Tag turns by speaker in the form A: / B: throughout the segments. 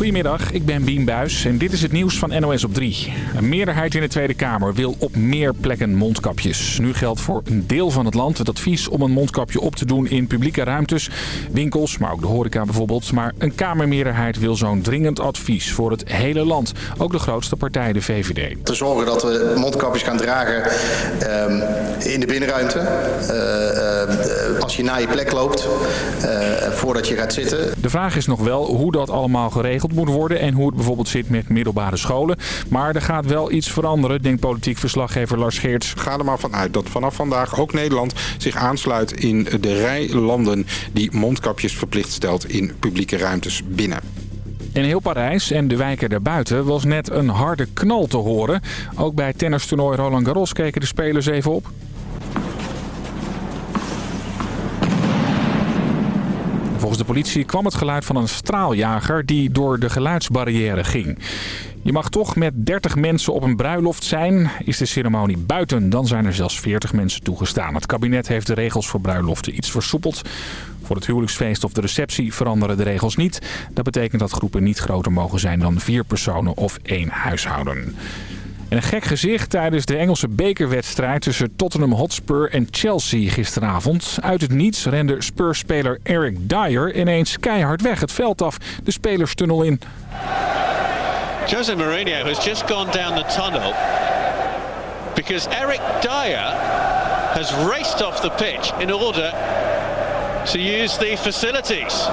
A: Goedemiddag, ik ben Bien Buis en dit is het nieuws van NOS op 3. Een meerderheid in de Tweede Kamer wil op meer plekken mondkapjes. Nu geldt voor een deel van het land het advies om een mondkapje op te doen in publieke ruimtes. Winkels, maar ook de horeca bijvoorbeeld. Maar een Kamermeerderheid wil zo'n dringend advies voor het hele land. Ook de grootste partij, de VVD.
B: Te zorgen dat we mondkapjes gaan dragen ehm, in de binnenruimte. Eh, eh, als je naar je plek loopt, eh, voordat je gaat zitten.
A: De vraag is nog wel hoe dat allemaal geregeld moet worden en hoe het bijvoorbeeld zit met middelbare scholen. Maar er gaat wel iets veranderen, denkt politiek verslaggever Lars Geerts.
C: Ga er maar vanuit dat vanaf vandaag ook Nederland zich aansluit in de rij landen die mondkapjes verplicht stelt in publieke ruimtes binnen.
A: In heel Parijs en de wijken daarbuiten was net een harde knal te horen. Ook bij tennistoernooi Roland Garros keken de spelers even op. Volgens de politie kwam het geluid van een straaljager die door de geluidsbarrière ging. Je mag toch met 30 mensen op een bruiloft zijn. Is de ceremonie buiten, dan zijn er zelfs 40 mensen toegestaan. Het kabinet heeft de regels voor bruiloften iets versoepeld. Voor het huwelijksfeest of de receptie veranderen de regels niet. Dat betekent dat groepen niet groter mogen zijn dan vier personen of één huishouden. En een gek gezicht tijdens de Engelse bekerwedstrijd tussen Tottenham Hotspur en Chelsea gisteravond. Uit het niets rende Spurs-speler Eric Dyer ineens keihard weg het veld af, de spelerstunnel in.
D: Jose Mourinho has just gone down the tunnel because Eric Dyer has raced off the pitch in order to use the facilities.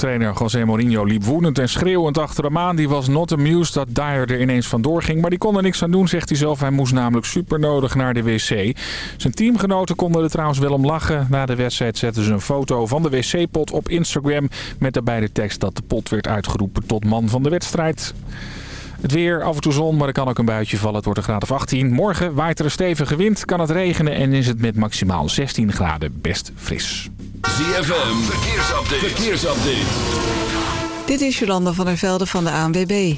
A: Trainer José Mourinho liep woedend en schreeuwend achter hem aan. Die was not amused dat Dyer er ineens vandoor ging. Maar die kon er niks aan doen, zegt hij zelf. Hij moest namelijk super nodig naar de wc. Zijn teamgenoten konden er trouwens wel om lachen. Na de wedstrijd zetten ze een foto van de wc-pot op Instagram... met daarbij de tekst dat de pot werd uitgeroepen tot man van de wedstrijd. Het weer, af en toe zon, maar er kan ook een buitje vallen. Het wordt een graad of 18. Morgen waait er een stevige wind, kan het regenen en is het met maximaal 16 graden best fris.
E: ZFM, verkeersupdate. verkeersupdate.
F: Dit is Jolanda van der Velde van de ANWB.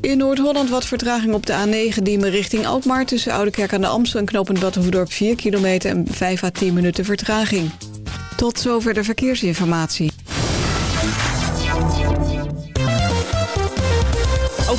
F: In Noord-Holland wat vertraging op de A9 Diemen richting Alkmaar... tussen Oudekerk aan de Amstel en knooppunt Battenhoedorp 4 kilometer... en 5 à 10 minuten vertraging. Tot zover de verkeersinformatie.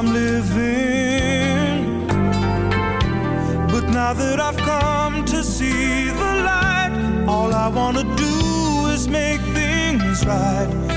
G: I'm living. But now that I've come to see the light, all I want to do is make things right.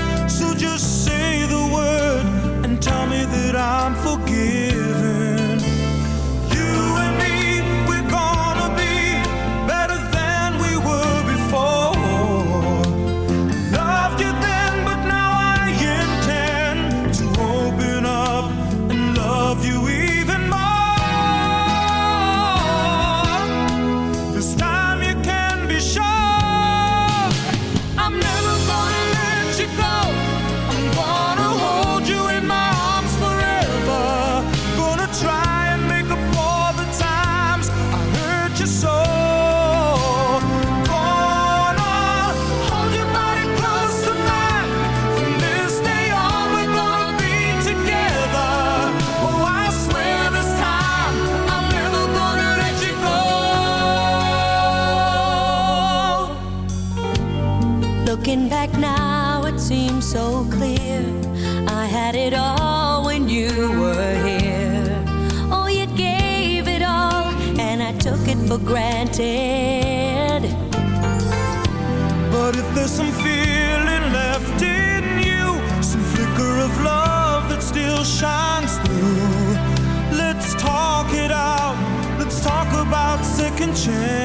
H: change.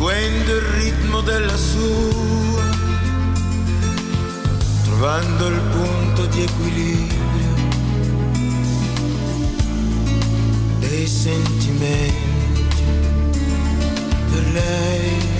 H: seguendo il ritmo della sua, trovando il punto di equilibrio dei sentimenti per lei.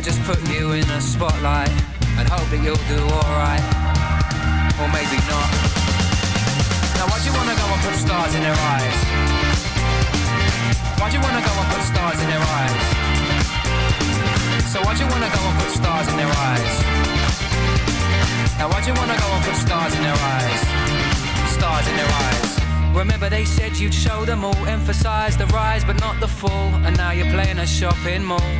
I: They'll just put you in the spotlight and hope that you'll do alright. Or maybe not. Now, why do you wanna go and put stars in their eyes? Why do you wanna go and put stars in their eyes? So why do you wanna go and put stars in their eyes? Now why do you wanna go and put stars in their eyes? Stars in their eyes. Remember they said you'd show them all, emphasize the rise but not the fall, and now you're playing a shopping mall.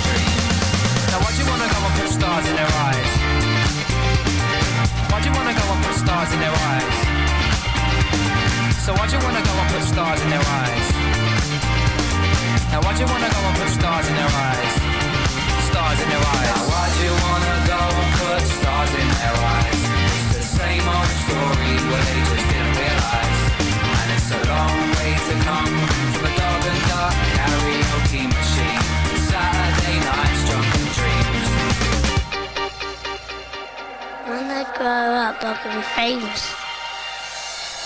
I: Why'd you wanna go and put stars in their eyes? Why'd you wanna go and put stars in their eyes? So why'd you wanna go and put stars in their eyes? Now why'd you wanna go and put stars in their eyes? Stars in their eyes. Now why'd you wanna go and put stars in their eyes? It's the same old story, well they just didn't realise. And it's a long way to come from a dog and duck karaoke machine. Saturday nights,
J: When I grow up, I can be famous.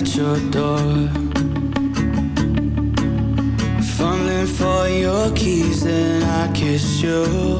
K: at your door. Fumbling for your keys, then I kiss you.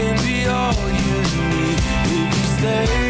L: Can be all you need
M: if you stay.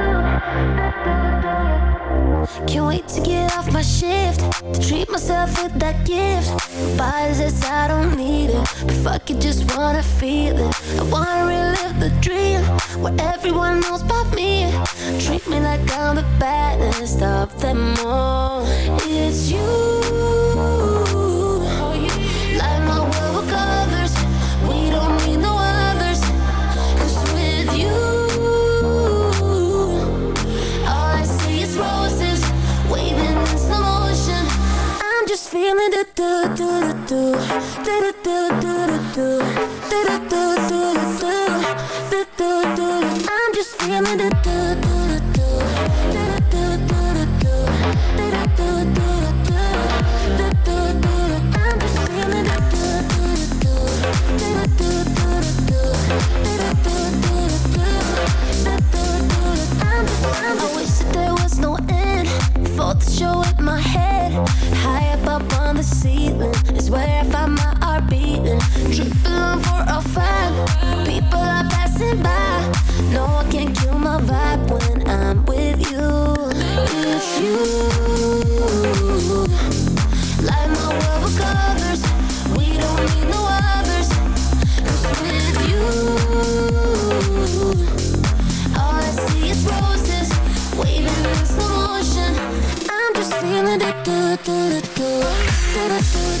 N: Can't wait to get off my shift. To treat myself with that gift. Body says I don't need it. But fuck it, just wanna feel it. I wanna relive the dream Where everyone knows about me. Treat me like I'm the baddest of them all. It's you feeling the do do do do do do do do do do do do do do do do. I'm just feeling the do do do do do do do do do do do do do do. I'm just feeling the do do do do do do do do do do I wish that there was no end for the show in my head. High up on the ceiling is where I find my heart beating. Tripping on for a fun. People are passing by. No one can't kill my vibe when I'm with you. It's you. Like my world with colors. We don't need no others. with you. All I see is roses waving in slow motion. I'm just feeling it. do, do, do, do.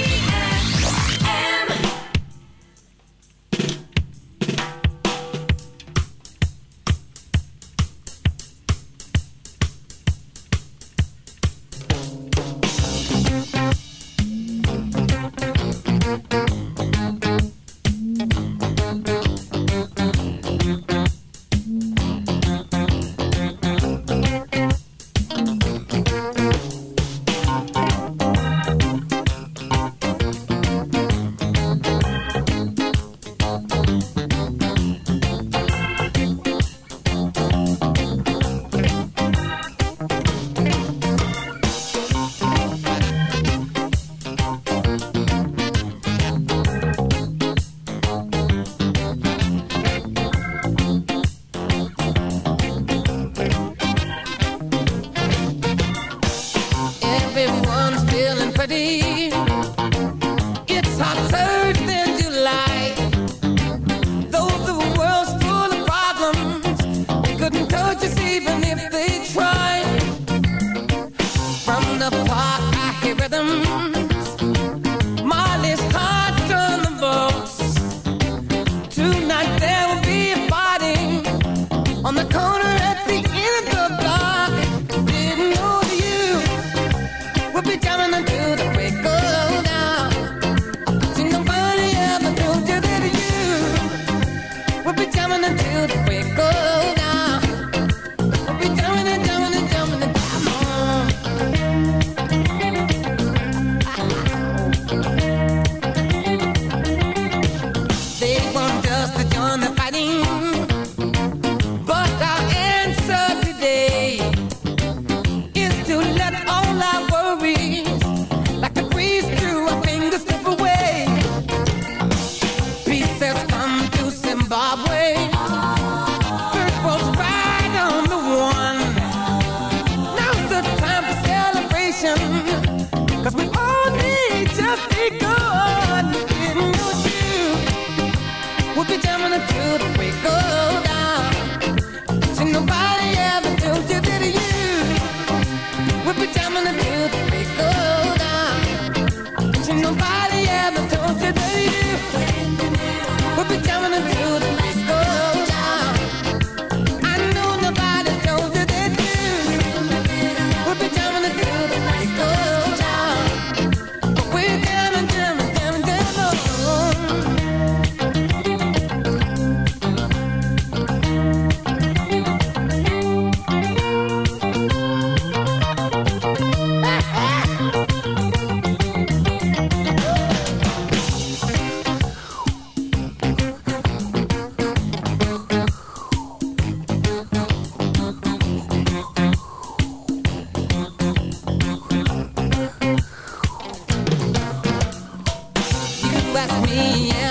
O: that's me,
P: yeah.